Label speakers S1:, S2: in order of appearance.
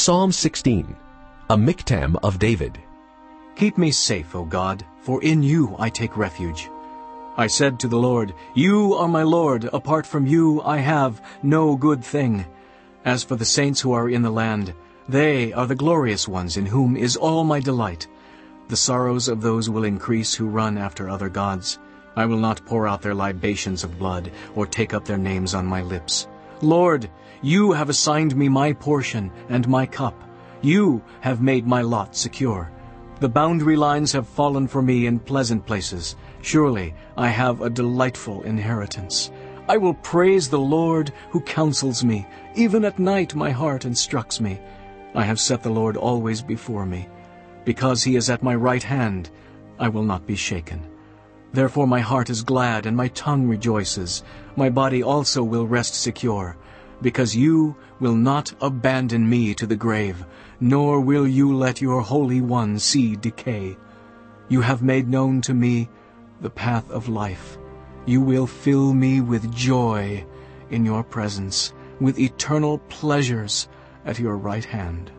S1: Psalm 16, a miktam of David.
S2: Keep me safe, O God, for in you I take refuge. I said to the Lord, You are my Lord, apart from you I have no good thing. As for the saints who are in the land, they are the glorious ones in whom is all my delight. The sorrows of those will increase who run after other gods. I will not pour out their libations of blood, or take up their names on my lips. Lord, you have assigned me my portion and my cup. You have made my lot secure. The boundary lines have fallen for me in pleasant places. Surely I have a delightful inheritance. I will praise the Lord who counsels me. Even at night my heart instructs me. I have set the Lord always before me. Because he is at my right hand, I will not be shaken. Therefore my heart is glad and my tongue rejoices. My body also will rest secure, because you will not abandon me to the grave, nor will you let your Holy One see decay. You have made known to me the path of life. You will fill me with joy in your presence, with eternal pleasures at your right hand.